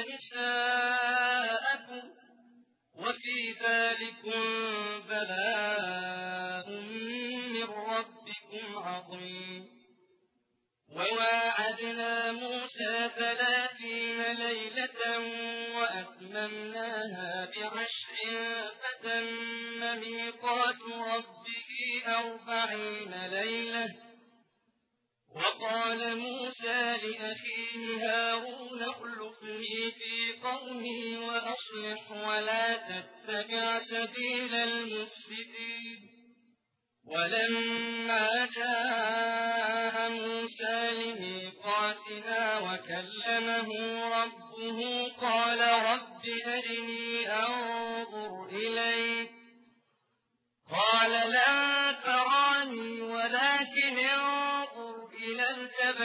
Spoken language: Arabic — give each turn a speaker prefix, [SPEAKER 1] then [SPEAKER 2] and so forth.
[SPEAKER 1] نساءكم وفي ذلكم بلاء من ربكم عظيم. وواعدنا موسى ثلاثين ليلة وأتممناها بعشر فتم ميقات ربه أربعين ليلة. وقال موسى لأخيه هارون في قومي وأصلح ولا تتبع سبيل المفسدين. ولما جاء موسى لميقاتنا وكلمه ربه قال رب أرني أنظر إليك. قال لن